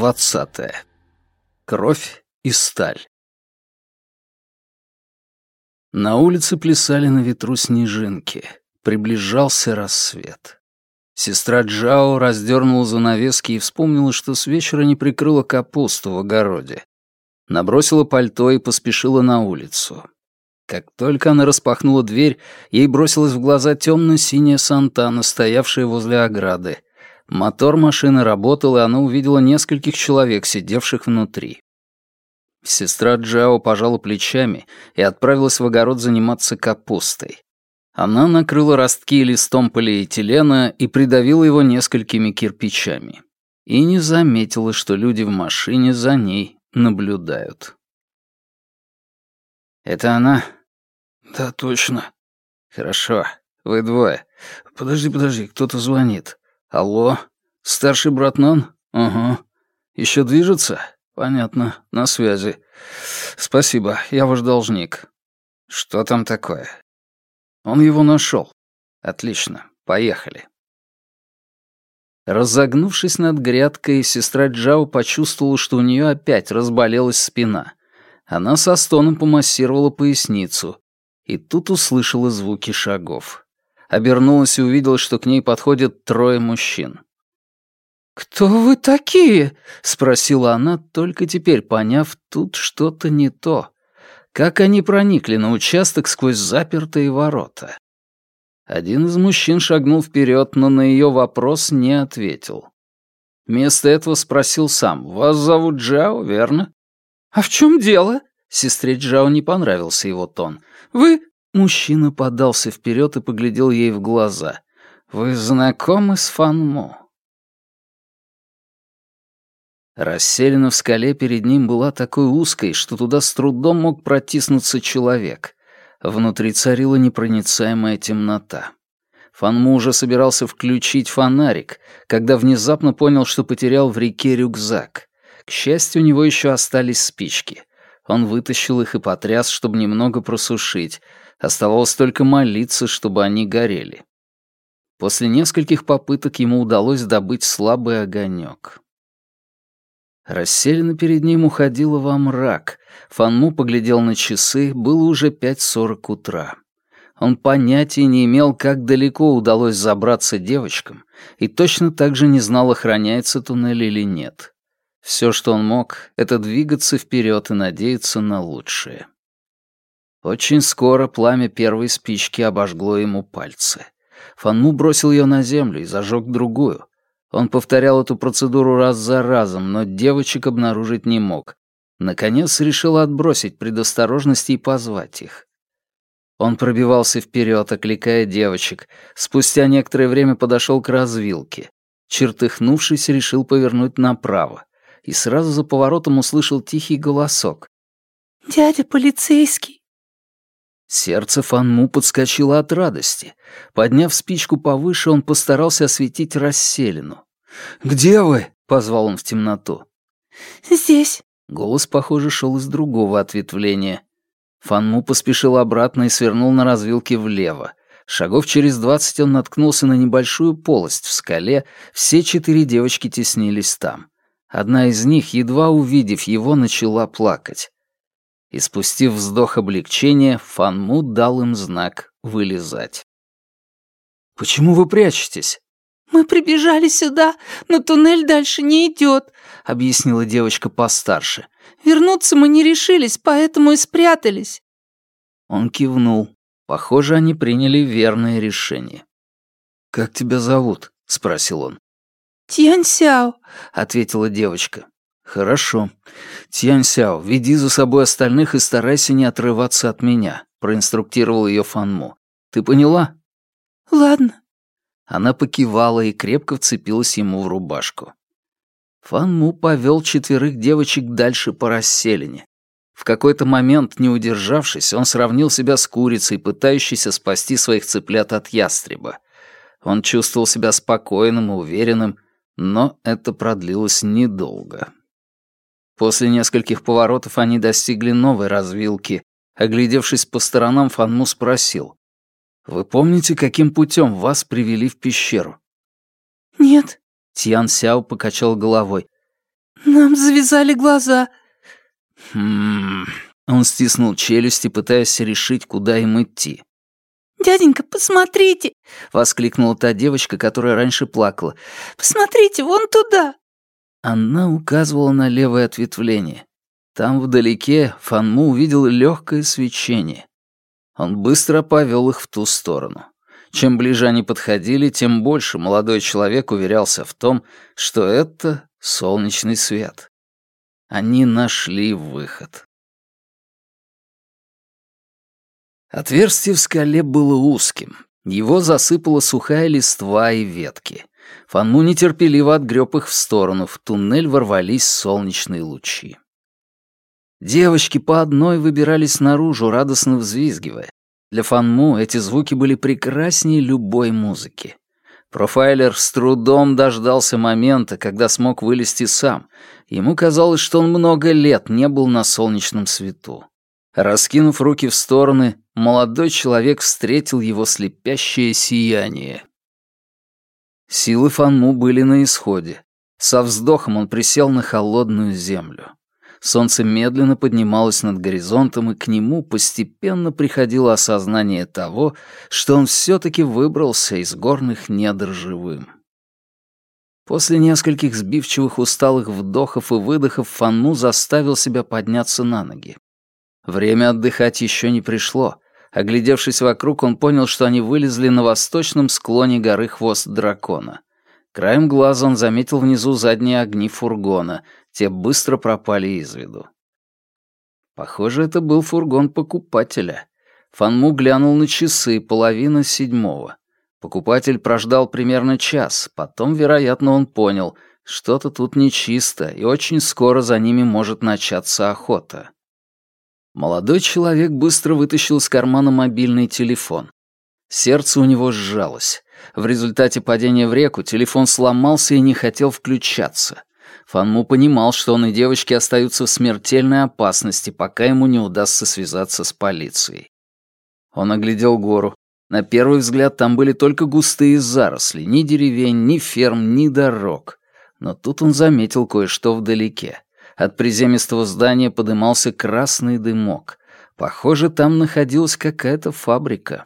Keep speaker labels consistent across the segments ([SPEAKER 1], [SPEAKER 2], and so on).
[SPEAKER 1] Двадцатое. Кровь и сталь. На улице плясали на ветру снежинки. Приближался рассвет. Сестра Джао раздернула занавески и вспомнила, что с вечера не прикрыла капусту в огороде. Набросила пальто и поспешила на улицу. Как только она распахнула дверь, ей бросилась в глаза темно-синяя Сантана, стоявшая возле ограды. Мотор машины работал, и она увидела нескольких человек, сидевших внутри. Сестра Джао пожала плечами и отправилась в огород заниматься капустой. Она накрыла ростки листом полиэтилена и придавила его несколькими кирпичами. И не заметила, что люди в машине за ней наблюдают. «Это она?» «Да, точно». «Хорошо. Вы двое. Подожди, подожди, кто-то звонит. Алло? Старший брат Нон? Угу. Еще движется? Понятно. На связи. Спасибо, я ваш должник. Что там такое? Он его нашел. Отлично. Поехали. Разогнувшись над грядкой, сестра Джао почувствовала, что у нее опять разболелась спина. Она со стоном помассировала поясницу, и тут услышала звуки шагов. Обернулась и увидела, что к ней подходят трое мужчин. «Кто вы такие?» — спросила она, только теперь поняв, тут что-то не то. Как они проникли на участок сквозь запертые ворота? Один из мужчин шагнул вперед, но на ее вопрос не ответил. Вместо этого спросил сам. «Вас зовут Джао, верно?» «А в чем дело?» Сестре Джао не понравился его тон. «Вы...» Мужчина подался вперед и поглядел ей в глаза. «Вы знакомы с Фанмо?» Расселена в скале перед ним была такой узкой, что туда с трудом мог протиснуться человек. Внутри царила непроницаемая темнота. Фанму уже собирался включить фонарик, когда внезапно понял, что потерял в реке рюкзак. К счастью, у него еще остались спички. Он вытащил их и потряс, чтобы немного просушить. Оставалось только молиться, чтобы они горели. После нескольких попыток ему удалось добыть слабый огонек. Расселена перед ним уходила во мрак. Фанму поглядел на часы, было уже пять сорок утра. Он понятия не имел, как далеко удалось забраться девочкам, и точно так же не знал, охраняется туннель или нет. Все, что он мог, это двигаться вперед и надеяться на лучшее. Очень скоро пламя первой спички обожгло ему пальцы. Фанму бросил ее на землю и зажег другую. Он повторял эту процедуру раз за разом, но девочек обнаружить не мог. Наконец решил отбросить предосторожности и позвать их. Он пробивался вперед, окликая девочек. Спустя некоторое время подошел к развилке. Чертыхнувшись, решил повернуть направо. И сразу за поворотом услышал тихий голосок.
[SPEAKER 2] «Дядя полицейский!»
[SPEAKER 1] Сердце Фанму подскочило от радости. Подняв спичку повыше, он постарался осветить расселину. «Где вы?» — позвал он в темноту.
[SPEAKER 2] «Здесь».
[SPEAKER 1] Голос, похоже, шел из другого ответвления. Фанму поспешил обратно и свернул на развилке влево. Шагов через двадцать он наткнулся на небольшую полость в скале, все четыре девочки теснились там. Одна из них, едва увидев его, начала плакать и, спустив вздох облегчения, Фанму дал им знак вылезать. «Почему вы прячетесь?»
[SPEAKER 2] «Мы прибежали сюда, но туннель дальше не идет», — объяснила девочка постарше. «Вернуться мы не решились, поэтому и спрятались».
[SPEAKER 1] Он кивнул. Похоже, они приняли верное решение. «Как тебя зовут?» — спросил он.
[SPEAKER 2] «Тянь Сяо», —
[SPEAKER 1] ответила девочка. «Хорошо. Тянь Сяо, веди за собой остальных и старайся не отрываться от меня», — проинструктировал ее Фанму. «Ты поняла?»
[SPEAKER 2] «Ладно».
[SPEAKER 1] Она покивала и крепко вцепилась ему в рубашку. Фанму повел четверых девочек дальше по расселине. В какой-то момент, не удержавшись, он сравнил себя с курицей, пытающейся спасти своих цыплят от ястреба. Он чувствовал себя спокойным и уверенным, но это продлилось недолго. После нескольких поворотов они достигли новой развилки. Оглядевшись по сторонам, Фанму спросил. «Вы помните, каким путем вас привели в пещеру?»
[SPEAKER 2] «Нет».
[SPEAKER 1] Тьян Сяо покачал головой.
[SPEAKER 2] Нам завязали глаза».
[SPEAKER 1] «Хм...» Он стиснул челюсти, пытаясь решить, куда им идти.
[SPEAKER 2] «Дяденька, посмотрите!»
[SPEAKER 1] — воскликнула та девочка, которая раньше плакала.
[SPEAKER 2] «Посмотрите, вон туда!»
[SPEAKER 1] Она указывала на левое ответвление. Там вдалеке Фанму увидел легкое свечение. Он быстро повел их в ту сторону. Чем ближе они подходили, тем больше молодой человек уверялся в том, что это солнечный свет. Они нашли выход. Отверстие в скале было узким. Его засыпала сухая листва и ветки. Фанму нетерпеливо отгреб их в сторону, в туннель ворвались солнечные лучи. Девочки по одной выбирались наружу, радостно взвизгивая. Для Фанму эти звуки были прекраснее любой музыки. Профайлер с трудом дождался момента, когда смог вылезти сам. Ему казалось, что он много лет не был на солнечном свету. Раскинув руки в стороны, молодой человек встретил его слепящее сияние. Силы Фанму были на исходе. Со вздохом он присел на холодную землю. Солнце медленно поднималось над горизонтом, и к нему постепенно приходило осознание того, что он все-таки выбрался из горных недр живым. После нескольких сбивчивых усталых вдохов и выдохов Фанму заставил себя подняться на ноги. Время отдыхать еще не пришло. Оглядевшись вокруг, он понял, что они вылезли на восточном склоне горы Хвост Дракона. Краем глаза он заметил внизу задние огни фургона. Те быстро пропали из виду. Похоже, это был фургон покупателя. Фанму глянул на часы, половина седьмого. Покупатель прождал примерно час, потом, вероятно, он понял, что-то тут нечисто, и очень скоро за ними может начаться охота. Молодой человек быстро вытащил из кармана мобильный телефон. Сердце у него сжалось. В результате падения в реку телефон сломался и не хотел включаться. Фанму понимал, что он и девочки остаются в смертельной опасности, пока ему не удастся связаться с полицией. Он оглядел гору. На первый взгляд там были только густые заросли, ни деревень, ни ферм, ни дорог. Но тут он заметил кое-что вдалеке. От приземистого здания подымался красный дымок. Похоже, там находилась какая-то фабрика.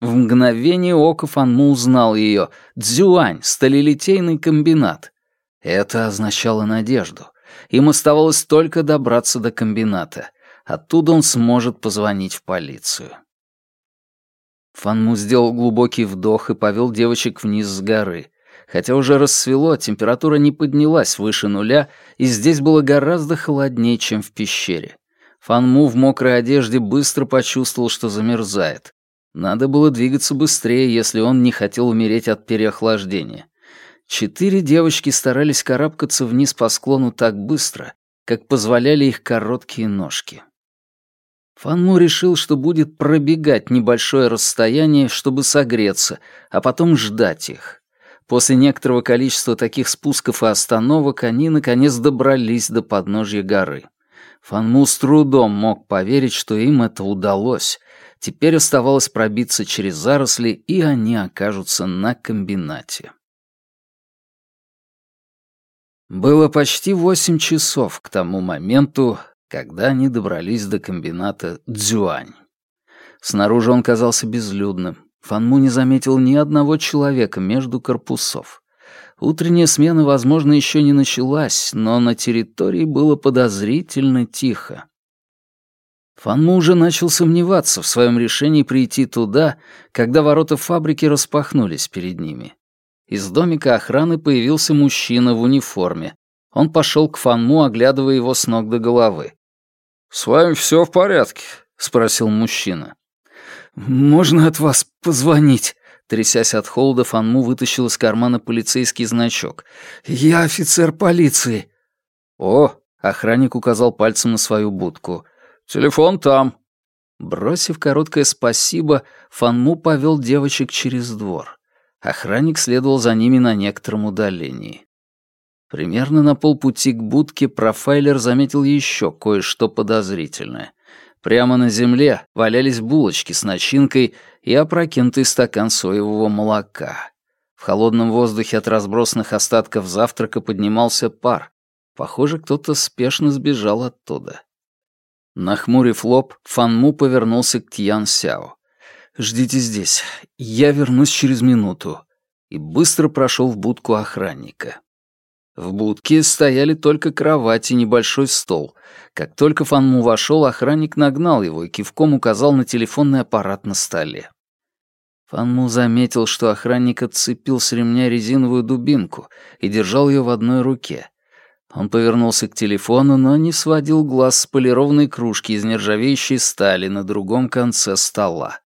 [SPEAKER 1] В мгновение ока Фанму узнал ее. Дзюань, сталелитейный комбинат. Это означало надежду. Им оставалось только добраться до комбината. Оттуда он сможет позвонить в полицию. Фанму сделал глубокий вдох и повел девочек вниз с горы. Хотя уже рассвело, температура не поднялась выше нуля, и здесь было гораздо холоднее, чем в пещере. Фанму в мокрой одежде быстро почувствовал, что замерзает. Надо было двигаться быстрее, если он не хотел умереть от переохлаждения. Четыре девочки старались карабкаться вниз по склону так быстро, как позволяли их короткие ножки. Фанму решил, что будет пробегать небольшое расстояние, чтобы согреться, а потом ждать их. После некоторого количества таких спусков и остановок они, наконец, добрались до подножья горы. Фанму с трудом мог поверить, что им это удалось. Теперь оставалось пробиться через заросли, и они окажутся на комбинате. Было почти восемь часов к тому моменту, когда они добрались до комбината Дзюань. Снаружи он казался безлюдным. Фанму не заметил ни одного человека между корпусов. Утренняя смена, возможно, еще не началась, но на территории было подозрительно тихо. Фанму уже начал сомневаться в своем решении прийти туда, когда ворота фабрики распахнулись перед ними. Из домика охраны появился мужчина в униформе. Он пошел к Фанму, оглядывая его с ног до головы. «С вами все в порядке?» — спросил мужчина. «Можно от вас позвонить?» Трясясь от холода, Фанму вытащил из кармана полицейский значок. «Я офицер полиции». «О!» — охранник указал пальцем на свою будку. «Телефон там». Бросив короткое «спасибо», Фанму повел девочек через двор. Охранник следовал за ними на некотором удалении. Примерно на полпути к будке профайлер заметил еще кое-что подозрительное. Прямо на земле валялись булочки с начинкой и опрокинутый стакан соевого молока. В холодном воздухе от разбросанных остатков завтрака поднимался пар. Похоже, кто-то спешно сбежал оттуда. Нахмурив лоб, Фанму повернулся к Тьян Сяо. «Ждите здесь. Я вернусь через минуту». И быстро прошел в будку охранника. В будке стояли только кровать и небольшой стол. Как только Фанму вошел, охранник нагнал его и кивком указал на телефонный аппарат на столе. Фанму заметил, что охранник отцепил с ремня резиновую дубинку и держал ее в одной руке. Он повернулся к телефону, но не сводил глаз с полированной кружки из нержавеющей стали на другом конце стола.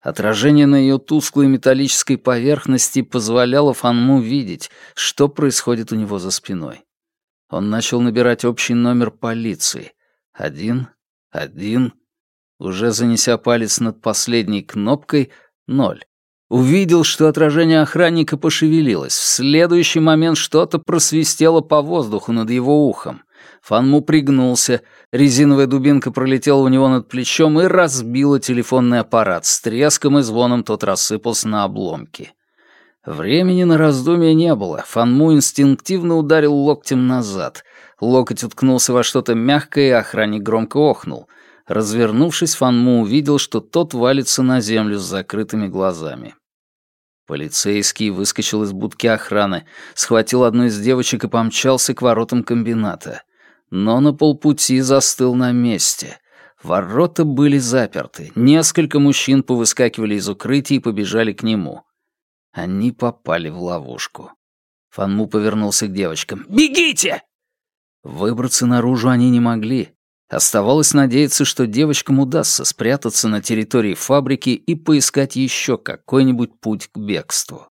[SPEAKER 1] Отражение на ее тусклой металлической поверхности позволяло Фанму видеть, что происходит у него за спиной. Он начал набирать общий номер полиции. Один, один. Уже занеся палец над последней кнопкой, ноль. Увидел, что отражение охранника пошевелилось. В следующий момент что-то просвистело по воздуху над его ухом. Фанму пригнулся, резиновая дубинка пролетела у него над плечом и разбила телефонный аппарат. С треском и звоном тот рассыпался на обломки. Времени на раздумья не было. Фанму инстинктивно ударил локтем назад. Локоть уткнулся во что-то мягкое, и охранник громко охнул. Развернувшись, Фанму увидел, что тот валится на землю с закрытыми глазами. Полицейский выскочил из будки охраны, схватил одну из девочек и помчался к воротам комбината но на полпути застыл на месте. Ворота были заперты. Несколько мужчин повыскакивали из укрытий и побежали к нему. Они попали в ловушку. Фанму повернулся к девочкам. «Бегите!» Выбраться наружу они не могли. Оставалось надеяться, что девочкам удастся спрятаться на территории фабрики и поискать еще какой-нибудь путь к бегству.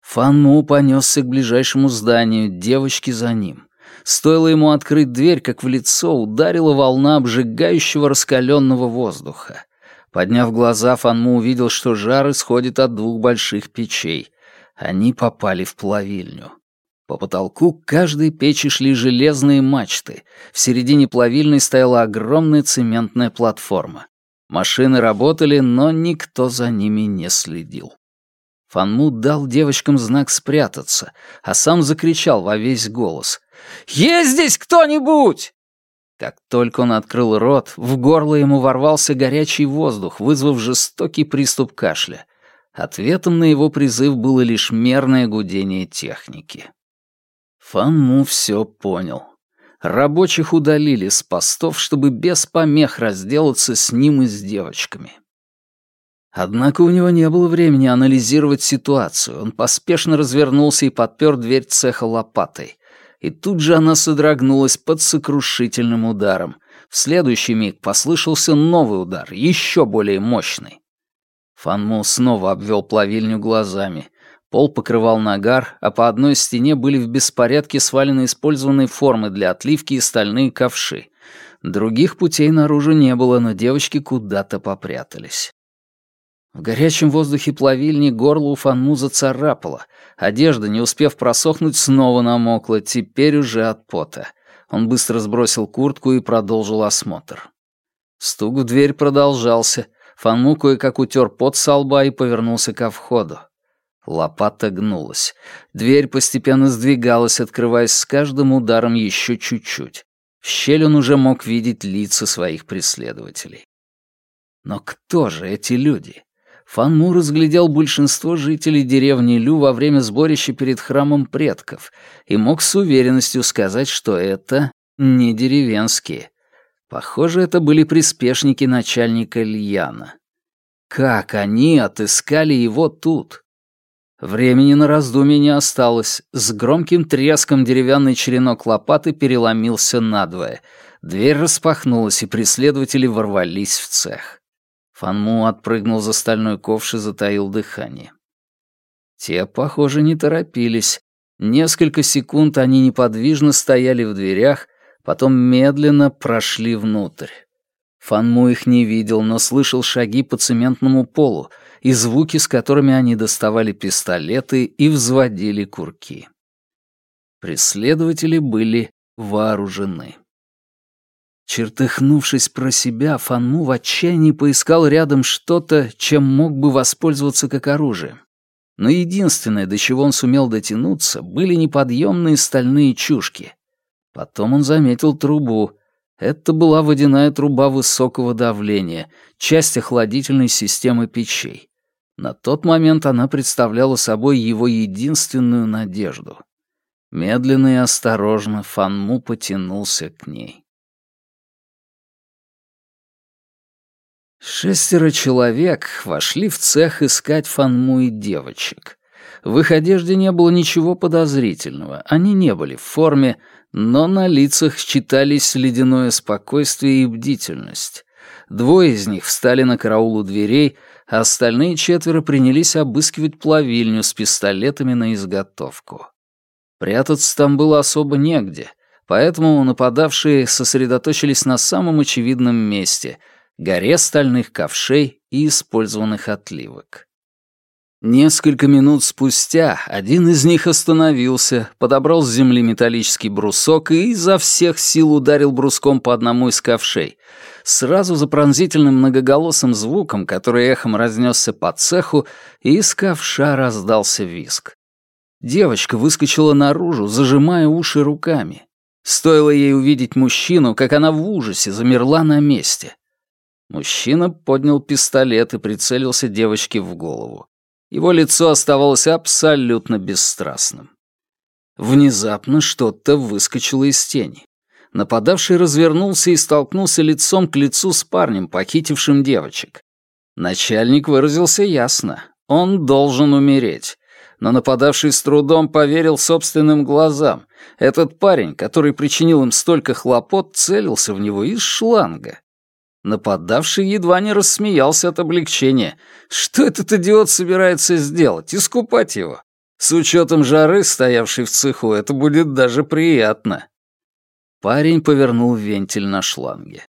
[SPEAKER 1] Фанму понесся к ближайшему зданию, девочки за ним. Стоило ему открыть дверь, как в лицо ударила волна обжигающего раскаленного воздуха. Подняв глаза, Фанму увидел, что жар исходит от двух больших печей. Они попали в плавильню. По потолку каждой печи шли железные мачты. В середине плавильной стояла огромная цементная платформа. Машины работали, но никто за ними не следил. Фанму дал девочкам знак спрятаться, а сам закричал во весь голос. «Есть здесь кто-нибудь?» Как только он открыл рот, в горло ему ворвался горячий воздух, вызвав жестокий приступ кашля. Ответом на его призыв было лишь мерное гудение техники. Фанму все понял. Рабочих удалили с постов, чтобы без помех разделаться с ним и с девочками. Однако у него не было времени анализировать ситуацию. Он поспешно развернулся и подпер дверь цеха лопатой и тут же она содрогнулась под сокрушительным ударом. В следующий миг послышался новый удар, еще более мощный. Фанму снова обвел плавильню глазами. Пол покрывал нагар, а по одной стене были в беспорядке свалены использованные формы для отливки и стальные ковши. Других путей наружу не было, но девочки куда-то попрятались. В горячем воздухе плавильни горло у Фанму зацарапало. Одежда, не успев просохнуть, снова намокла, теперь уже от пота. Он быстро сбросил куртку и продолжил осмотр. Стук в дверь продолжался. Фанму кое-как утер пот со лба и повернулся ко входу. Лопата гнулась. Дверь постепенно сдвигалась, открываясь с каждым ударом еще чуть-чуть. В щель он уже мог видеть лица своих преследователей. Но кто же эти люди? Фанму разглядел большинство жителей деревни Лю во время сборища перед храмом предков и мог с уверенностью сказать, что это не деревенские. Похоже, это были приспешники начальника Льяна. Как они отыскали его тут? Времени на раздумье не осталось. С громким треском деревянный черенок лопаты переломился надвое. Дверь распахнулась, и преследователи ворвались в цех. Фанму отпрыгнул за стальной ковш и затаил дыхание. Те, похоже, не торопились. Несколько секунд они неподвижно стояли в дверях, потом медленно прошли внутрь. Фанму их не видел, но слышал шаги по цементному полу и звуки, с которыми они доставали пистолеты и взводили курки. Преследователи были вооружены. Чертыхнувшись про себя, Фанму в отчаянии поискал рядом что-то, чем мог бы воспользоваться как оружие. Но единственное, до чего он сумел дотянуться, были неподъемные стальные чушки. Потом он заметил трубу. Это была водяная труба высокого давления, часть охладительной системы печей. На тот момент она представляла собой его единственную надежду. Медленно и осторожно Фанму потянулся к ней. Шестеро человек вошли в цех искать Фанму и девочек. В их одежде не было ничего подозрительного, они не были в форме, но на лицах читались ледяное спокойствие и бдительность. Двое из них встали на караул у дверей, а остальные четверо принялись обыскивать плавильню с пистолетами на изготовку. Прятаться там было особо негде, поэтому нападавшие сосредоточились на самом очевидном месте — горе стальных ковшей и использованных отливок. Несколько минут спустя один из них остановился, подобрал с земли металлический брусок и изо всех сил ударил бруском по одному из ковшей. Сразу за пронзительным многоголосым звуком, который эхом разнесся по цеху, из ковша раздался виск. Девочка выскочила наружу, зажимая уши руками. Стоило ей увидеть мужчину, как она в ужасе замерла на месте. Мужчина поднял пистолет и прицелился девочке в голову. Его лицо оставалось абсолютно бесстрастным. Внезапно что-то выскочило из тени. Нападавший развернулся и столкнулся лицом к лицу с парнем, похитившим девочек. Начальник выразился ясно. Он должен умереть. Но нападавший с трудом поверил собственным глазам. Этот парень, который причинил им столько хлопот, целился в него из шланга. Нападавший едва не рассмеялся от облегчения. Что этот идиот собирается сделать? Искупать его? С учетом жары, стоявшей в цеху, это будет даже приятно. Парень повернул вентиль на шланге.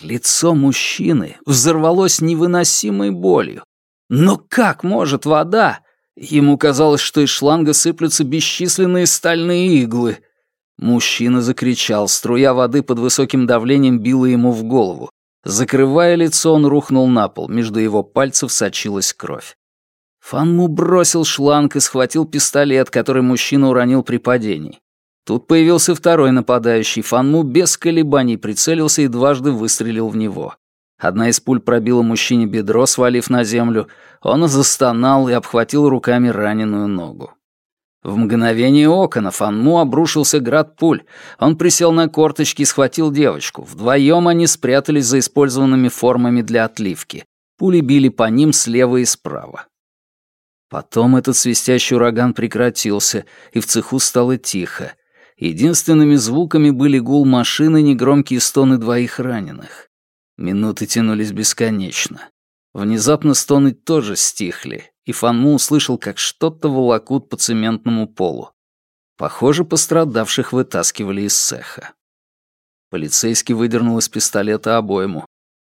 [SPEAKER 1] Лицо мужчины взорвалось невыносимой болью. Но как может вода? Ему казалось, что из шланга сыплются бесчисленные стальные иглы — Мужчина закричал, струя воды под высоким давлением била ему в голову. Закрывая лицо, он рухнул на пол, между его пальцев сочилась кровь. Фанму бросил шланг и схватил пистолет, который мужчина уронил при падении. Тут появился второй нападающий. Фанму без колебаний прицелился и дважды выстрелил в него. Одна из пуль пробила мужчине бедро, свалив на землю. Он застонал и обхватил руками раненую ногу. В мгновение ока на Фанму обрушился град пуль. Он присел на корточки и схватил девочку. Вдвоем они спрятались за использованными формами для отливки. Пули били по ним слева и справа. Потом этот свистящий ураган прекратился, и в цеху стало тихо. Единственными звуками были гул машины и негромкие стоны двоих раненых. Минуты тянулись бесконечно. Внезапно стоны тоже стихли, и Фанму услышал, как что-то волокут по цементному полу. Похоже, пострадавших вытаскивали из цеха. Полицейский выдернул из пистолета обойму.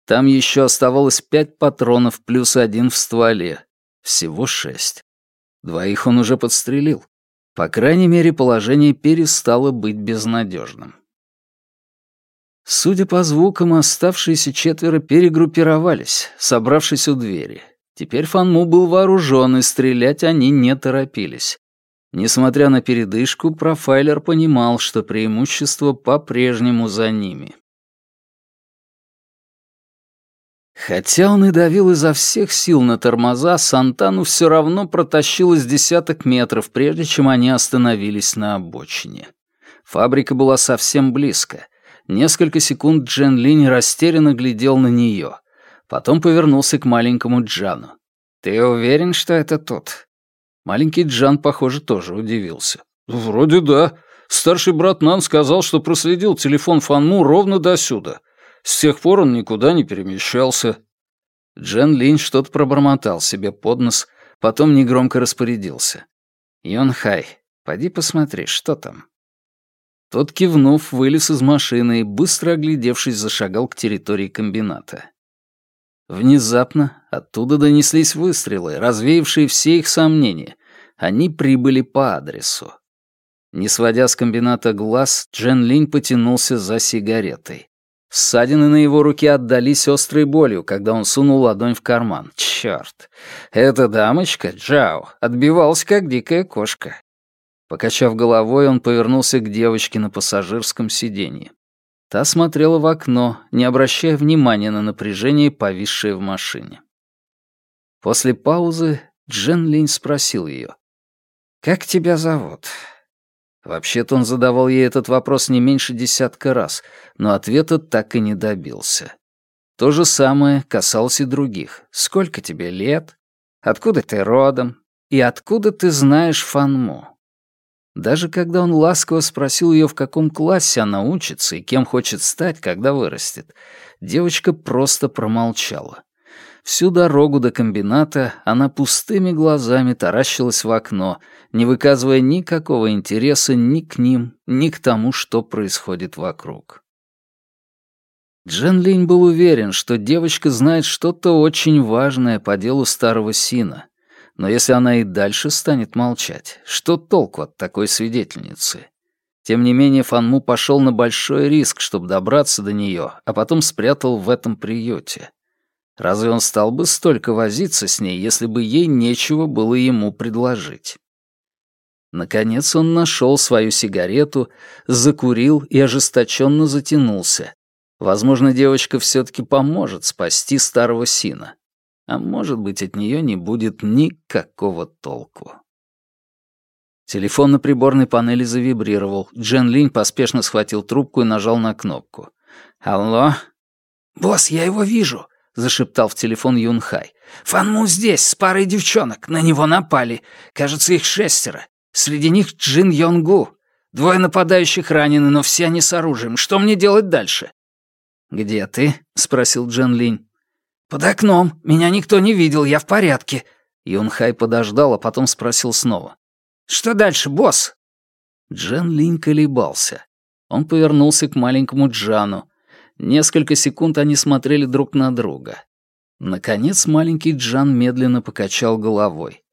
[SPEAKER 1] Там еще оставалось пять патронов плюс один в стволе. Всего шесть. Двоих он уже подстрелил. По крайней мере, положение перестало быть безнадежным. Судя по звукам, оставшиеся четверо перегруппировались, собравшись у двери. Теперь Фанму был вооружен, и стрелять они не торопились. Несмотря на передышку, профайлер понимал, что преимущество по-прежнему за ними. Хотя он и давил изо всех сил на тормоза, Сантану все равно протащилось десяток метров, прежде чем они остановились на обочине. Фабрика была совсем близко. Несколько секунд Джен Линь растерянно глядел на нее. Потом повернулся к маленькому Джану. «Ты уверен, что это тут?» Маленький Джан, похоже, тоже удивился. «Вроде да. Старший брат Нан сказал, что проследил телефон Фанму ровно до сюда. С тех пор он никуда не перемещался». Джен Линь что-то пробормотал себе под нос, потом негромко распорядился. «Йон Хай, поди посмотри, что там». Тот, кивнув, вылез из машины и, быстро оглядевшись, зашагал к территории комбината. Внезапно оттуда донеслись выстрелы, развеявшие все их сомнения. Они прибыли по адресу. Не сводя с комбината глаз, Джен Линь потянулся за сигаретой. Ссадины на его руке отдались острой болью, когда он сунул ладонь в карман. Чёрт! Эта дамочка, Джао, отбивалась, как дикая кошка. Покачав головой, он повернулся к девочке на пассажирском сиденье. Та смотрела в окно, не обращая внимания на напряжение, повисшее в машине. После паузы Джен Линь спросил ее. «Как тебя зовут?» Вообще-то он задавал ей этот вопрос не меньше десятка раз, но ответа так и не добился. То же самое касалось и других. «Сколько тебе лет? Откуда ты родом? И откуда ты знаешь Фанму?» Даже когда он ласково спросил ее, в каком классе она учится и кем хочет стать, когда вырастет, девочка просто промолчала. Всю дорогу до комбината она пустыми глазами таращилась в окно, не выказывая никакого интереса ни к ним, ни к тому, что происходит вокруг. Джен Линь был уверен, что девочка знает что-то очень важное по делу старого Сина, но если она и дальше станет молчать, что толку от такой свидетельницы? Тем не менее, Фанму пошел на большой риск, чтобы добраться до нее, а потом спрятал в этом приюте. Разве он стал бы столько возиться с ней, если бы ей нечего было ему предложить? Наконец он нашел свою сигарету, закурил и ожесточенно затянулся. Возможно, девочка все-таки поможет спасти старого Сина а может быть, от нее не будет никакого толку. Телефон на приборной панели завибрировал. Джен Линь поспешно схватил трубку и нажал на кнопку. «Алло?» «Босс, я его вижу», — зашептал в телефон Юн Хай. «Фанму здесь, с парой девчонок. На него напали. Кажется, их шестеро. Среди них Джин Йонгу. Двое нападающих ранены, но все они с оружием. Что мне делать дальше?» «Где ты?» — спросил Джен Линь. «Под окном. Меня никто не видел, я в порядке». Юнхай подождал, а потом спросил снова. «Что дальше, босс?» Джан Линь колебался. Он повернулся к маленькому Джану. Несколько секунд они смотрели друг на друга. Наконец маленький Джан медленно покачал головой.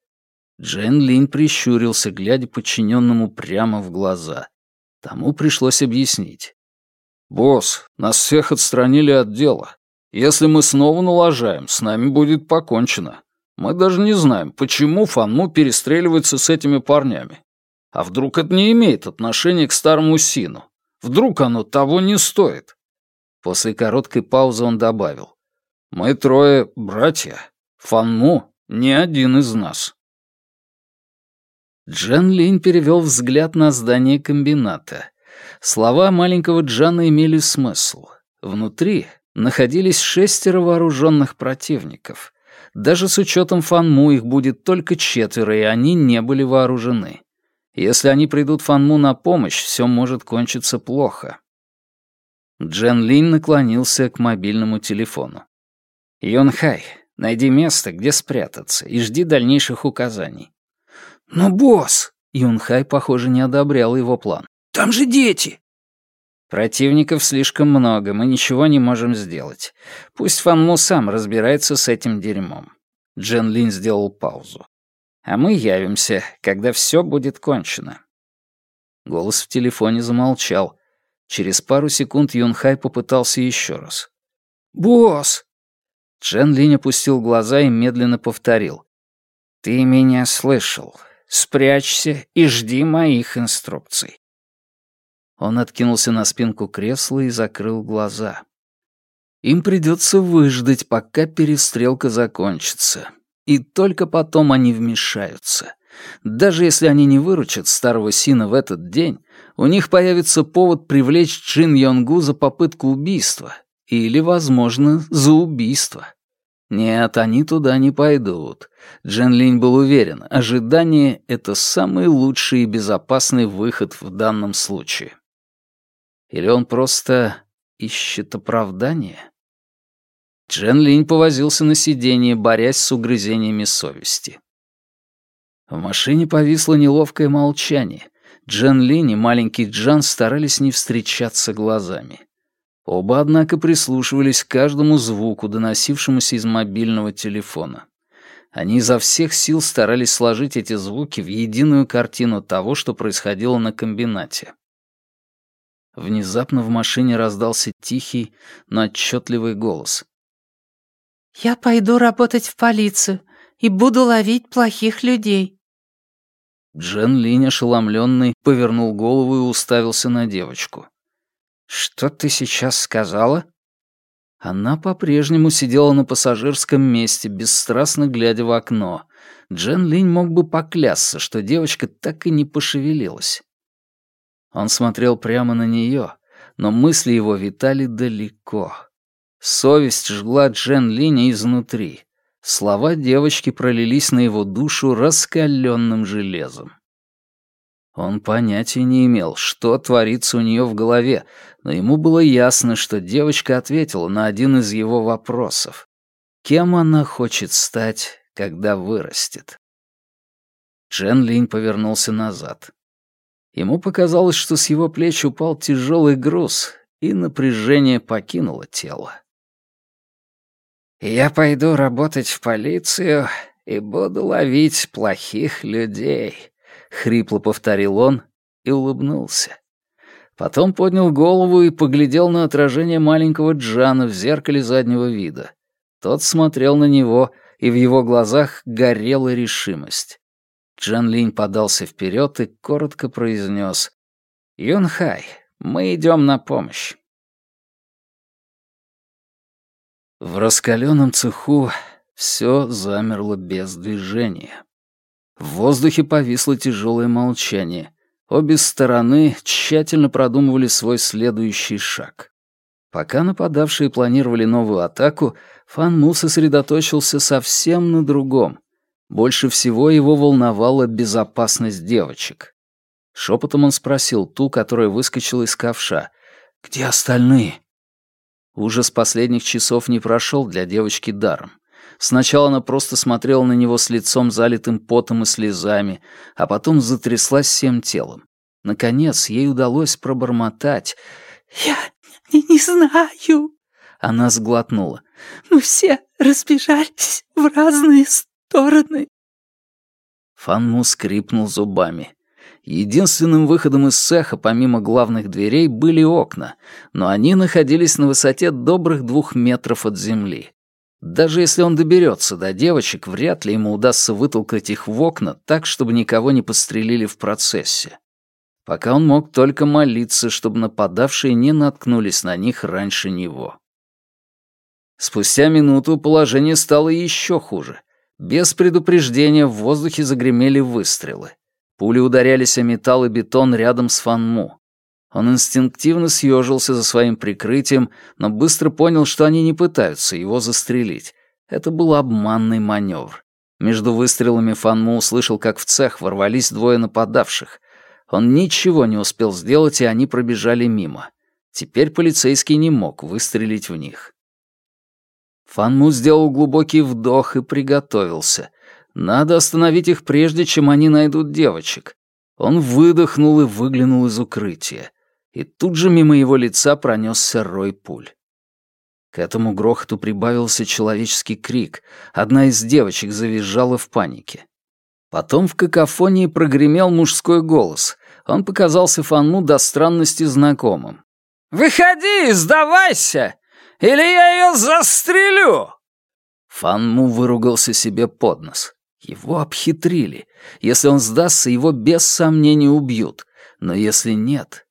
[SPEAKER 1] Джен Линь прищурился, глядя подчиненному прямо в глаза. Тому пришлось объяснить. «Босс, нас всех отстранили от дела. Если мы снова налажаем, с нами будет покончено. Мы даже не знаем, почему Фанму перестреливается с этими парнями. А вдруг это не имеет отношения к старому Сину? Вдруг оно того не стоит?» После короткой паузы он добавил. «Мы трое братья. Фанму не один из нас». Джан Линь перевел взгляд на здание комбината. Слова маленького Джана имели смысл. Внутри находились шестеро вооруженных противников. Даже с учетом Фанму их будет только четверо, и они не были вооружены. Если они придут Фанму на помощь, все может кончиться плохо. Джен Линь наклонился к мобильному телефону. «Йонхай, найди место, где спрятаться, и жди дальнейших указаний». «Но, босс!» Юнхай, похоже, не одобрял его план. «Там же дети!» Противников слишком много, мы ничего не можем сделать. Пусть Фанму сам разбирается с этим дерьмом. Джен Лин сделал паузу. А мы явимся, когда все будет кончено. Голос в телефоне замолчал. Через пару секунд Юнхай попытался еще раз. «Босс!» Джен Линь опустил глаза и медленно повторил. «Ты меня слышал. Спрячься и жди моих инструкций». Он откинулся на спинку кресла и закрыл глаза. Им придется выждать, пока перестрелка закончится. И только потом они вмешаются. Даже если они не выручат старого Сина в этот день, у них появится повод привлечь Джин Йонгу за попытку убийства. Или, возможно, за убийство. Нет, они туда не пойдут. Джен Линь был уверен, ожидание — это самый лучший и безопасный выход в данном случае. Или он просто ищет оправдания? Джен Линь повозился на сиденье, борясь с угрызениями совести. В машине повисло неловкое молчание. Джен Линь и маленький Джан старались не встречаться глазами. Оба, однако, прислушивались к каждому звуку, доносившемуся из мобильного телефона. Они изо всех сил старались сложить эти звуки в единую картину того, что происходило на комбинате. Внезапно в машине раздался тихий, но отчетливый голос.
[SPEAKER 2] «Я пойду работать в полицию и буду ловить плохих людей».
[SPEAKER 1] Джен Линь, ошеломленный, повернул голову и уставился на девочку. «Что ты сейчас сказала?» Она по-прежнему сидела на пассажирском месте, бесстрастно глядя в окно. Джен Линь мог бы поклясться, что девочка так и не пошевелилась. Он смотрел прямо на нее, но мысли его витали далеко. Совесть жгла Джен Линя изнутри. Слова девочки пролились на его душу раскаленным железом. Он понятия не имел, что творится у нее в голове, но ему было ясно, что девочка ответила на один из его вопросов. Кем она хочет стать, когда вырастет? Джен Линь повернулся назад. Ему показалось, что с его плеч упал тяжелый груз, и напряжение покинуло тело. «Я пойду работать в полицию и буду ловить плохих людей», — хрипло повторил он и улыбнулся. Потом поднял голову и поглядел на отражение маленького Джана в зеркале заднего вида. Тот смотрел на него, и в его глазах горела решимость. Джан Линь подался вперед и коротко произнес «Юнхай, мы идем на помощь». В раскаленном цеху все замерло без движения. В воздухе повисло тяжелое молчание. Обе стороны тщательно продумывали свой следующий шаг. Пока нападавшие планировали новую атаку, Фан Му сосредоточился совсем на другом. Больше всего его волновала безопасность девочек. Шепотом он спросил ту, которая выскочила из ковша. «Где остальные?» Ужас последних часов не прошел для девочки даром. Сначала она просто смотрела на него с лицом залитым потом и слезами, а потом затряслась всем телом. Наконец, ей удалось пробормотать.
[SPEAKER 2] «Я не, не знаю».
[SPEAKER 1] Она сглотнула.
[SPEAKER 2] «Мы все разбежались в разные стороны».
[SPEAKER 1] Фанму скрипнул зубами. Единственным выходом из цеха, помимо главных дверей, были окна, но они находились на высоте добрых двух метров от земли. Даже если он доберется до девочек, вряд ли ему удастся вытолкать их в окна так, чтобы никого не подстрелили в процессе. Пока он мог только молиться, чтобы нападавшие не наткнулись на них раньше него. Спустя минуту положение стало еще хуже. Без предупреждения в воздухе загремели выстрелы. Пули ударялись о металл и бетон рядом с Фанму. Он инстинктивно съежился за своим прикрытием, но быстро понял, что они не пытаются его застрелить. Это был обманный маневр. Между выстрелами Фанму услышал, как в цех ворвались двое нападавших. Он ничего не успел сделать, и они пробежали мимо. Теперь полицейский не мог выстрелить в них. Фанму сделал глубокий вдох и приготовился. Надо остановить их прежде, чем они найдут девочек. Он выдохнул и выглянул из укрытия. И тут же мимо его лица пронесся рой пуль. К этому грохоту прибавился человеческий крик. Одна из девочек завизжала в панике. Потом в какофонии прогремел мужской голос. Он показался Фанму до странности знакомым. «Выходи, сдавайся, или я ее застрелю!» Фанму выругался себе под нос. Его обхитрили. Если он сдастся, его без сомнения убьют. Но если нет...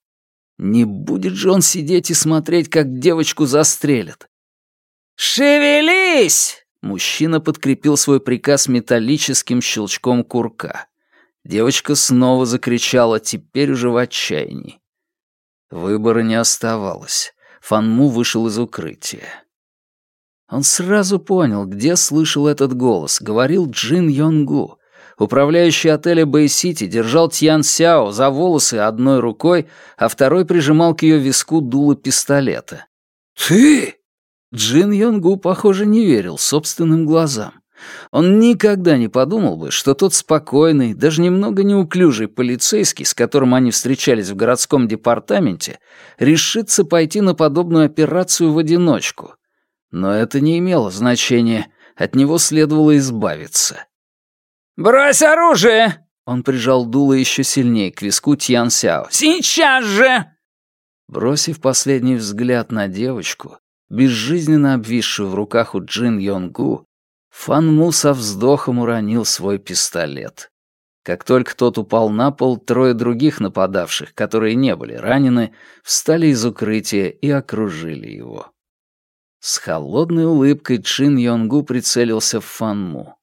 [SPEAKER 1] Не будет же он сидеть и смотреть, как девочку застрелят. «Шевелись!» Мужчина подкрепил свой приказ металлическим щелчком курка. Девочка снова закричала, теперь уже в отчаянии. Выбора не оставалось. Фанму вышел из укрытия. Он сразу понял, где слышал этот голос. Говорил Джин Йонгу. Управляющий отеля Bay City держал Тьян Сяо за волосы одной рукой, а второй прижимал к ее виску дуло пистолета. «Ты?» Джин Йонгу, похоже, не верил собственным глазам. Он никогда не подумал бы, что тот спокойный, даже немного неуклюжий полицейский, с которым они встречались в городском департаменте, решится пойти на подобную операцию в одиночку. Но это не имело значения, от него следовало избавиться. «Брось оружие!» Он прижал дуло еще сильнее к виску Тьян Сяо. «Сейчас же!» Бросив последний взгляд на девочку, безжизненно обвисшую в руках у Джин Йонгу, Фан Му со вздохом уронил свой пистолет. Как только тот упал на пол, трое других нападавших, которые не были ранены, встали из укрытия и окружили его. С холодной улыбкой Чин Йонгу прицелился в Фанму.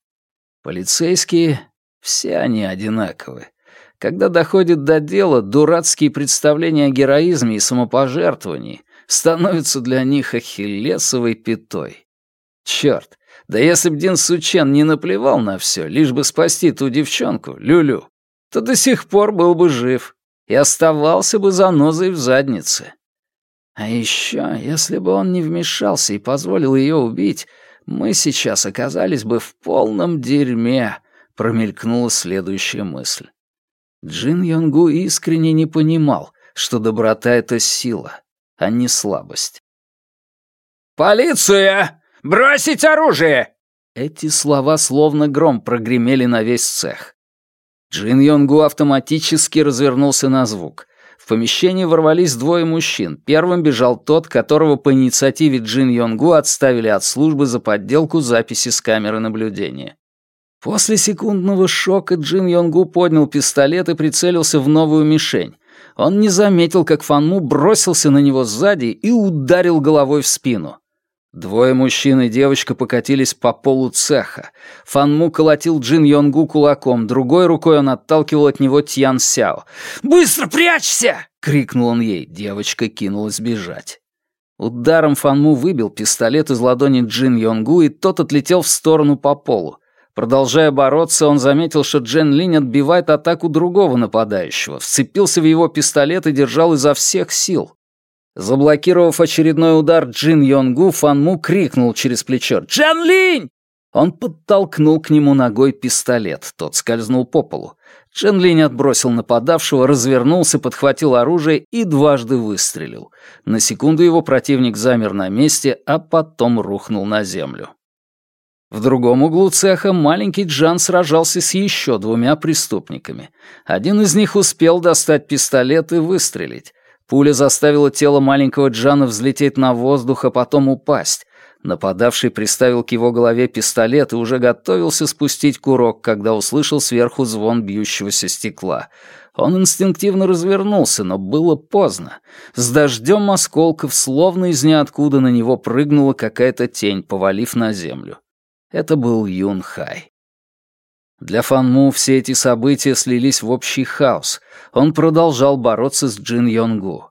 [SPEAKER 1] Полицейские, все они одинаковы. Когда доходит до дела, дурацкие представления о героизме и самопожертвовании становятся для них ахиллесовой пятой. Черт, да если б Дин Сучен не наплевал на все, лишь бы спасти ту девчонку, Люлю, то до сих пор был бы жив и оставался бы занозой в заднице. А еще, если бы он не вмешался и позволил ее убить, мы сейчас оказались бы в полном дерьме, промелькнула следующая мысль. Джин Йонгу искренне не понимал, что доброта — это сила, а не слабость. «Полиция! Бросить оружие!» Эти слова словно гром прогремели на весь цех. Джин Йонгу автоматически развернулся на звук. В помещение ворвались двое мужчин. Первым бежал тот, которого по инициативе Джин Йонгу отставили от службы за подделку записи с камеры наблюдения. После секундного шока Джин Йонгу поднял пистолет и прицелился в новую мишень. Он не заметил, как Фанму бросился на него сзади и ударил головой в спину. Двое мужчин и девочка покатились по полу цеха. Фанму колотил Джин Йонгу кулаком, другой рукой он отталкивал от него Тьян Сяо. «Быстро прячься!» — крикнул он ей. Девочка кинулась бежать. Ударом Фанму выбил пистолет из ладони Джин Йонгу, и тот отлетел в сторону по полу. Продолжая бороться, он заметил, что Джен Линь отбивает атаку другого нападающего, вцепился в его пистолет и держал изо всех сил. Заблокировав очередной удар Джин Йонгу, Фан Му крикнул через плечо «Джен Линь!». Он подтолкнул к нему ногой пистолет, тот скользнул по полу. Джен Линь отбросил нападавшего, развернулся, подхватил оружие и дважды выстрелил. На секунду его противник замер на месте, а потом рухнул на землю. В другом углу цеха маленький Джан сражался с еще двумя преступниками. Один из них успел достать пистолет и выстрелить. Пуля заставила тело маленького Джана взлететь на воздух, а потом упасть. Нападавший приставил к его голове пистолет и уже готовился спустить курок, когда услышал сверху звон бьющегося стекла. Он инстинктивно развернулся, но было поздно. С дождем осколков, словно из ниоткуда, на него прыгнула какая-то тень, повалив на землю. Это был Юн Хай. Для Фанму все эти события слились в общий хаос. Он продолжал бороться с Джин Йонгу.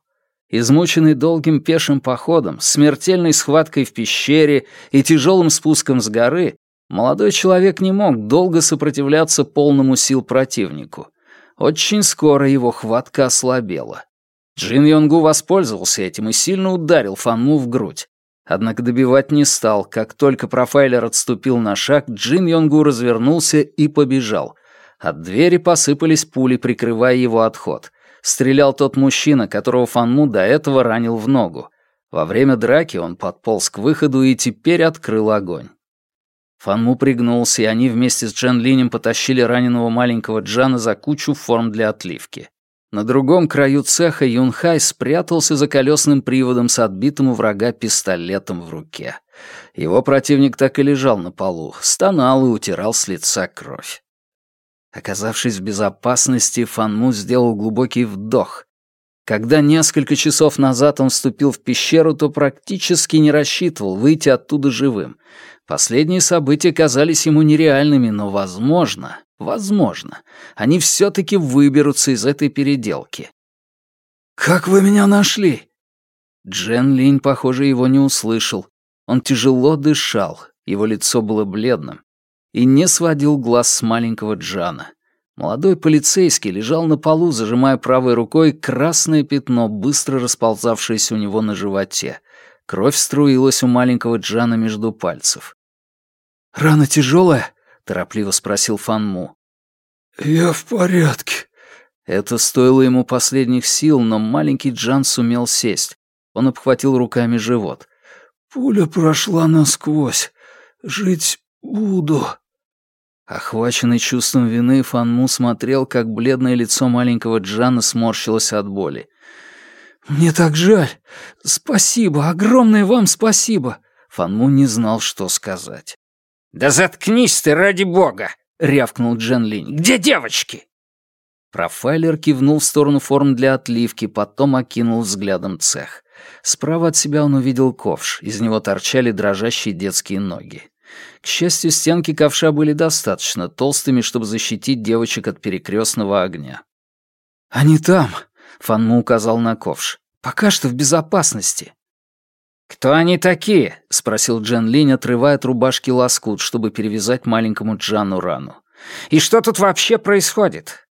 [SPEAKER 1] Измученный долгим пешим походом, смертельной схваткой в пещере и тяжелым спуском с горы, молодой человек не мог долго сопротивляться полному сил противнику. Очень скоро его хватка ослабела. Джин Йонгу воспользовался этим и сильно ударил Фанму в грудь. Однако добивать не стал. Как только профайлер отступил на шаг, Джин Йонгу развернулся и побежал. От двери посыпались пули, прикрывая его отход. Стрелял тот мужчина, которого Фанму до этого ранил в ногу. Во время драки он подполз к выходу и теперь открыл огонь. Фанму пригнулся, и они вместе с Джен Линем потащили раненого маленького Джана за кучу форм для отливки. На другом краю цеха Юнхай спрятался за колесным приводом с отбитым у врага пистолетом в руке. Его противник так и лежал на полу, стонал и утирал с лица кровь. Оказавшись в безопасности, Фанму сделал глубокий вдох. Когда несколько часов назад он вступил в пещеру, то практически не рассчитывал выйти оттуда живым. Последние события казались ему нереальными, но, возможно, возможно, они все-таки выберутся из этой переделки. «Как вы меня нашли?» Джен Линь, похоже, его не услышал. Он тяжело дышал, его лицо было бледным, и не сводил глаз с маленького Джана. Молодой полицейский лежал на полу, зажимая правой рукой красное пятно, быстро расползавшееся у него на животе. Кровь струилась у маленького Джана между пальцев. «Рана тяжелая?» — торопливо спросил Фанму. «Я в порядке». Это стоило ему последних сил, но маленький Джан сумел сесть. Он обхватил руками живот. «Пуля прошла насквозь. Жить буду». Охваченный чувством вины, Фанму смотрел, как бледное лицо маленького Джана сморщилось от боли. «Мне так жаль. Спасибо, огромное вам спасибо». Фанму не знал, что сказать.
[SPEAKER 3] «Да заткнись ты, ради бога!»
[SPEAKER 1] — рявкнул Джен Линь. «Где девочки?» Профайлер кивнул в сторону форм для отливки, потом окинул взглядом цех. Справа от себя он увидел ковш, из него торчали дрожащие детские ноги. К счастью, стенки ковша были достаточно толстыми, чтобы защитить девочек от перекрестного огня. «Они там!» — Фанму указал на ковш. «Пока что в безопасности». «Кто они такие?» — спросил Джен Линь, отрывая от рубашки лоскут, чтобы перевязать маленькому Джану рану. «И что тут вообще происходит?»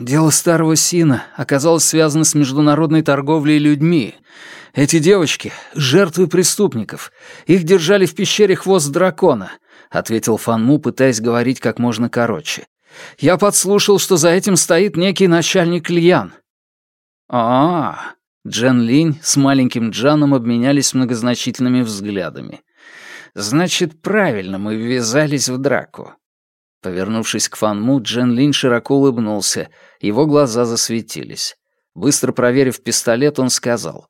[SPEAKER 1] Дело старого Сина оказалось связано с международной торговлей людьми. Эти девочки — жертвы преступников. Их держали в пещере хвост дракона, — ответил Фанму, пытаясь говорить как можно короче. Я подслушал, что за этим стоит некий начальник Льян. а, -а, Джен Линь с маленьким Джаном обменялись многозначительными взглядами. «Значит, правильно мы ввязались в драку. Повернувшись к Фанму, Джен Лин широко улыбнулся, его глаза засветились. Быстро проверив пистолет, он сказал.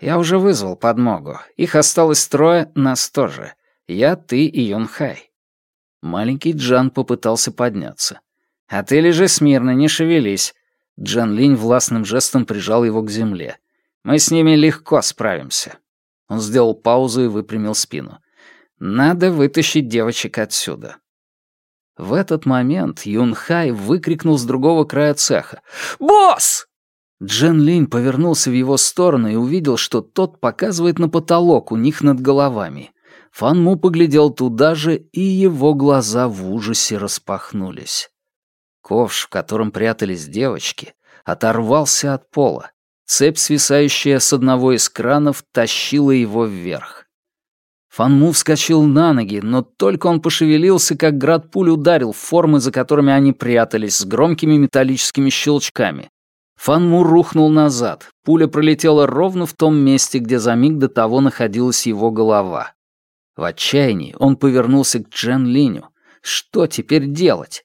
[SPEAKER 1] «Я уже вызвал подмогу. Их осталось трое, нас тоже. Я, ты и Юнхай». Маленький Джан попытался подняться. «А ты лежи смирно, не шевелись». Джан Линь властным жестом прижал его к земле. «Мы с ними легко справимся». Он сделал паузу и выпрямил спину. «Надо вытащить девочек отсюда». В этот момент Юн Хай выкрикнул с другого края цеха. «Босс!» Джен Линь повернулся в его сторону и увидел, что тот показывает на потолок у них над головами. Фан Му поглядел туда же, и его глаза в ужасе распахнулись. Ковш, в котором прятались девочки, оторвался от пола. Цепь, свисающая с одного из кранов, тащила его вверх. Фанму вскочил на ноги, но только он пошевелился, как град пуль ударил в формы, за которыми они прятались, с громкими металлическими щелчками. Фанму рухнул назад. Пуля пролетела ровно в том месте, где за миг до того находилась его голова. В отчаянии он повернулся к Джен Линю. Что теперь делать?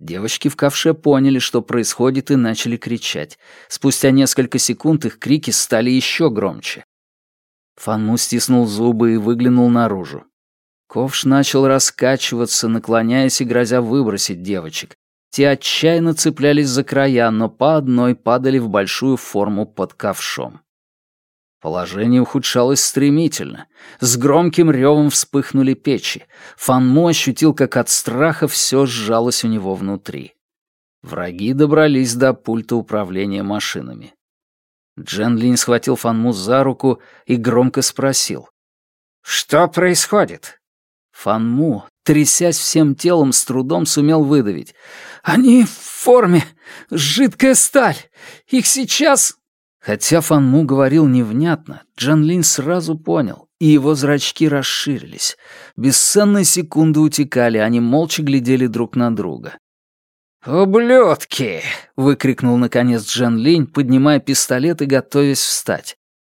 [SPEAKER 1] Девочки в ковше поняли, что происходит, и начали кричать. Спустя несколько секунд их крики стали еще громче. Фанму стиснул зубы и выглянул наружу. Ковш начал раскачиваться, наклоняясь и грозя выбросить девочек. Те отчаянно цеплялись за края, но по одной падали в большую форму под ковшом. Положение ухудшалось стремительно. С громким ревом вспыхнули печи. Фанму ощутил, как от страха все сжалось у него внутри. Враги добрались до пульта управления машинами. Джен Линь схватил Фанму за руку и громко спросил. «Что происходит?» Фанму, трясясь всем телом, с трудом сумел выдавить. «Они в форме! Жидкая сталь! Их сейчас...» Хотя Фанму говорил невнятно, Джан Линь сразу понял, и его зрачки расширились. Бесценные секунды утекали, они молча глядели друг на друга. «Ублюдки!» — выкрикнул наконец Джен Линь, поднимая пистолет и готовясь встать.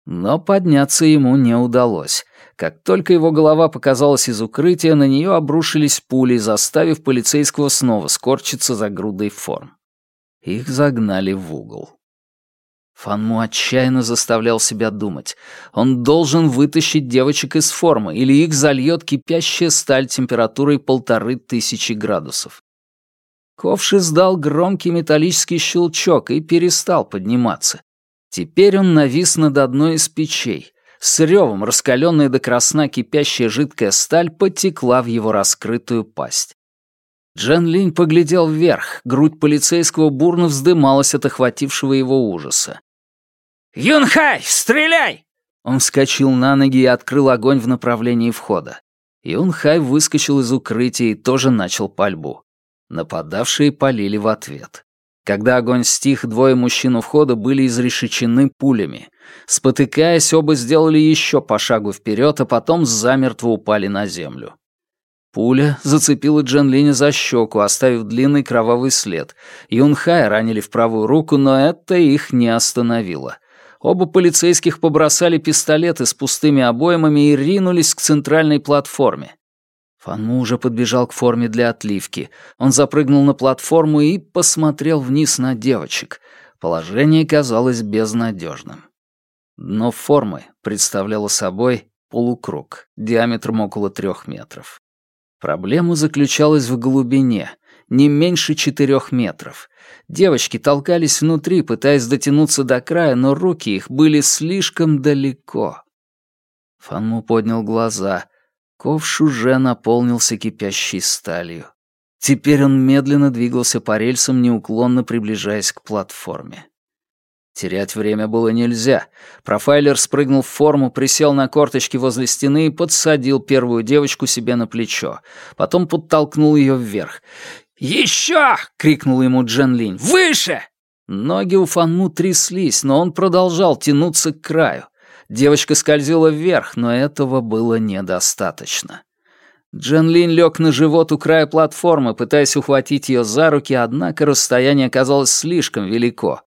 [SPEAKER 1] Но подняться ему не удалось. Как только его голова показалась из укрытия, на нее обрушились пули, заставив полицейского снова скорчиться за грудой форм. Их загнали в угол. Фанму отчаянно заставлял себя думать. Он должен вытащить девочек из формы, или их зальет кипящая сталь температурой полторы тысячи градусов. Ковш издал громкий металлический щелчок и перестал подниматься. Теперь он навис над одной из печей. С ревом раскаленная до красна кипящая жидкая сталь потекла в его раскрытую пасть. Джен Линь поглядел вверх, грудь полицейского бурно вздымалась от охватившего его ужаса. «Юнхай, стреляй!» Он вскочил на ноги и открыл огонь в направлении входа. Юнхай выскочил из укрытия и тоже начал пальбу. Нападавшие полили в ответ. Когда огонь стих, двое мужчин у входа были изрешечены пулями. Спотыкаясь, оба сделали еще по шагу вперед, а потом замертво упали на землю. Пуля зацепила Джен Линя за щеку, оставив длинный кровавый след. Юнхая ранили в правую руку, но это их не остановило. Оба полицейских побросали пистолеты с пустыми обоймами и ринулись к центральной платформе. Фанму уже подбежал к форме для отливки. Он запрыгнул на платформу и посмотрел вниз на девочек. Положение казалось безнадежным. Дно формы представляло собой полукруг диаметром около трех метров. Проблема заключалась в глубине, не меньше четырех метров. Девочки толкались внутри, пытаясь дотянуться до края, но руки их были слишком далеко. Фанму поднял глаза. Ковш уже наполнился кипящей сталью. Теперь он медленно двигался по рельсам, неуклонно приближаясь к платформе. Терять время было нельзя. Профайлер спрыгнул в форму, присел на корточки возле стены и подсадил первую девочку себе на плечо. Потом подтолкнул ее вверх. «Еще!» — крикнул ему Джен Линь. «Выше!» Ноги у Фанму тряслись, но он продолжал тянуться к краю. Девочка скользила вверх, но этого было недостаточно. Джен Лин лег на живот у края платформы, пытаясь ухватить ее за руки, однако расстояние оказалось слишком велико.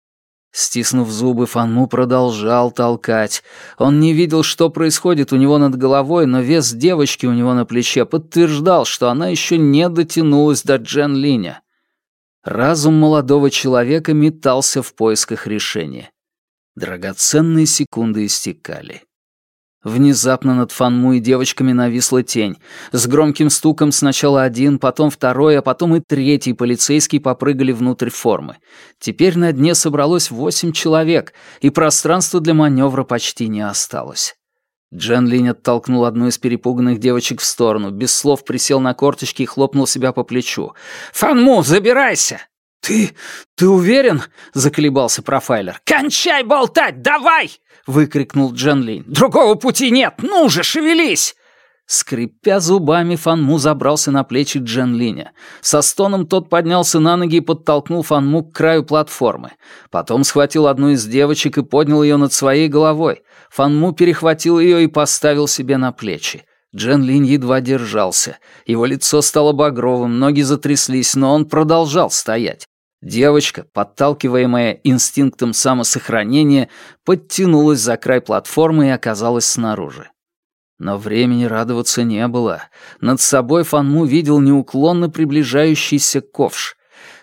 [SPEAKER 1] Стиснув зубы, Фанму продолжал толкать. Он не видел, что происходит у него над головой, но вес девочки у него на плече подтверждал, что она еще не дотянулась до Джен Линя. Разум молодого человека метался в поисках решения. Драгоценные секунды истекали. Внезапно над Фанму и девочками нависла тень. С громким стуком сначала один, потом второй, а потом и третий полицейский попрыгали внутрь формы. Теперь на дне собралось восемь человек, и пространства для маневра почти не осталось. Джен Линь оттолкнул одну из перепуганных девочек в сторону, без слов присел на корточки и хлопнул себя по плечу. «Фанму, забирайся!» «Ты... ты уверен?» — заколебался профайлер. «Кончай болтать, давай!» — выкрикнул Джен Линь. «Другого пути нет! Ну же, шевелись!» Скрипя зубами, Фанму забрался на плечи Джен Линя. Со стоном тот поднялся на ноги и подтолкнул Фанму к краю платформы. Потом схватил одну из девочек и поднял ее над своей головой. Фанму перехватил ее и поставил себе на плечи. Джен Линь едва держался. Его лицо стало багровым, ноги затряслись, но он продолжал стоять. Девочка, подталкиваемая инстинктом самосохранения, подтянулась за край платформы и оказалась снаружи. Но времени радоваться не было. Над собой Фанму видел неуклонно приближающийся ковш.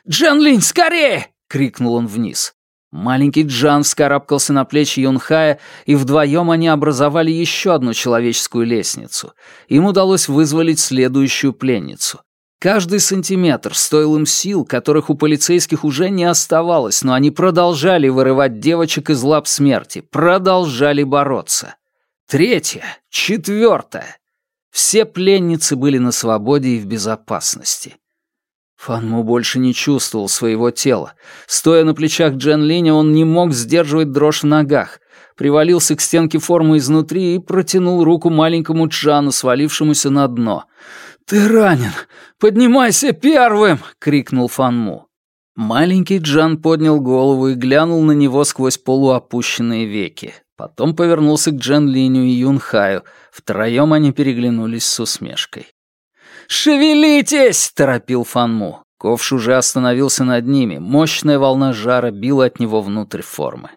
[SPEAKER 1] «Джан Линь, скорее!» — крикнул он вниз. Маленький Джан вскарабкался на плечи Юнхая, и вдвоем они образовали еще одну человеческую лестницу. Им удалось вызволить следующую пленницу. Каждый сантиметр стоил им сил, которых у полицейских уже не оставалось, но они продолжали вырывать девочек из лап смерти, продолжали бороться. Третье, четвертое. Все пленницы были на свободе и в безопасности. Фанму больше не чувствовал своего тела. Стоя на плечах Джен Линя, он не мог сдерживать дрожь в ногах. Привалился к стенке формы изнутри и протянул руку маленькому Джану, свалившемуся на дно — «Ты ранен! Поднимайся первым!» — крикнул Фанму. Маленький Джан поднял голову и глянул на него сквозь полуопущенные веки. Потом повернулся к Джан Линю и Юнхаю. Втроем они переглянулись с усмешкой. «Шевелитесь!» — торопил Фанму. Ковш уже остановился над ними. Мощная волна жара била от него внутрь формы.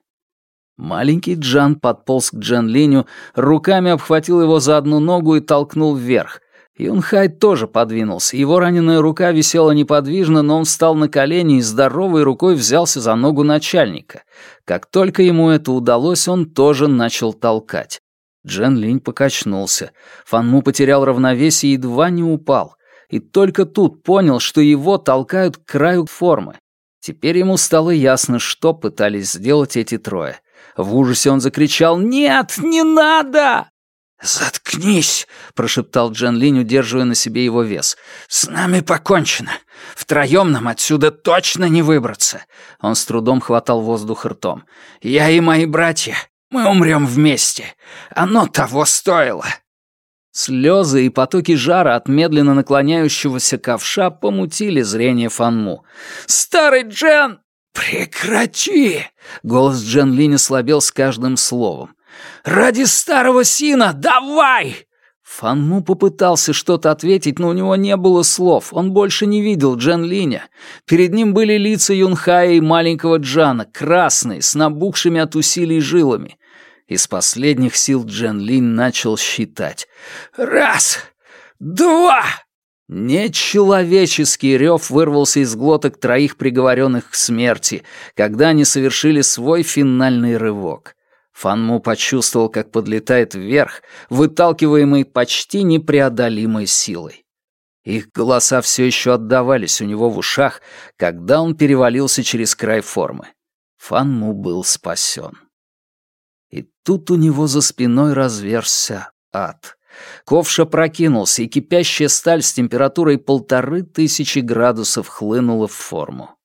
[SPEAKER 1] Маленький Джан подполз к Джан Линю, руками обхватил его за одну ногу и толкнул вверх. Юнхай тоже подвинулся. Его раненая рука висела неподвижно, но он встал на колени и здоровой рукой взялся за ногу начальника. Как только ему это удалось, он тоже начал толкать. Джен Линь покачнулся. Фанму потерял равновесие и едва не упал. И только тут понял, что его толкают к краю формы. Теперь ему стало ясно, что пытались сделать эти трое. В ужасе он закричал «Нет, не надо!» «Заткнись!» — прошептал Джан Линь, удерживая на себе его вес. «С нами покончено. Втроем нам отсюда точно не выбраться!» Он с трудом хватал воздух ртом. «Я и мои братья, мы умрем вместе. Оно того стоило!» Слезы и потоки жара от медленно наклоняющегося ковша помутили зрение Фанму. «Старый Джен!» «Прекрати!» — голос Джен Линь ослабел с каждым словом. Ради старого Сина, давай!» Фанму попытался что-то ответить, но у него не было слов. Он больше не видел Джан Линя. Перед ним были лица Юнхая и маленького Джана, красные, с набухшими от усилий жилами. Из последних сил Джан Линь начал считать. «Раз! Два!» Нечеловеческий рев вырвался из глоток троих приговоренных к смерти, когда они совершили свой финальный рывок. Фанму почувствовал, как подлетает вверх, выталкиваемый почти непреодолимой силой. Их голоса все еще отдавались у него в ушах, когда он перевалился через край формы. Фанму был спасен. И тут у него за спиной разверзся ад. Ковша прокинулся, и кипящая сталь с температурой полторы тысячи градусов хлынула в форму.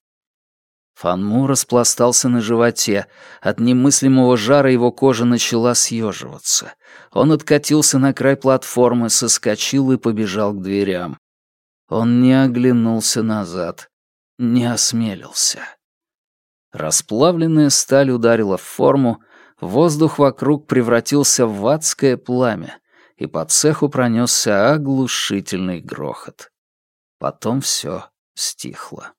[SPEAKER 1] Фанму распластался на животе. От немыслимого жара его кожа начала съеживаться. Он откатился на край платформы, соскочил и побежал к дверям. Он не оглянулся назад, не осмелился. Расплавленная сталь ударила в форму, воздух вокруг превратился в адское пламя, и по цеху пронесся оглушительный грохот. Потом все стихло.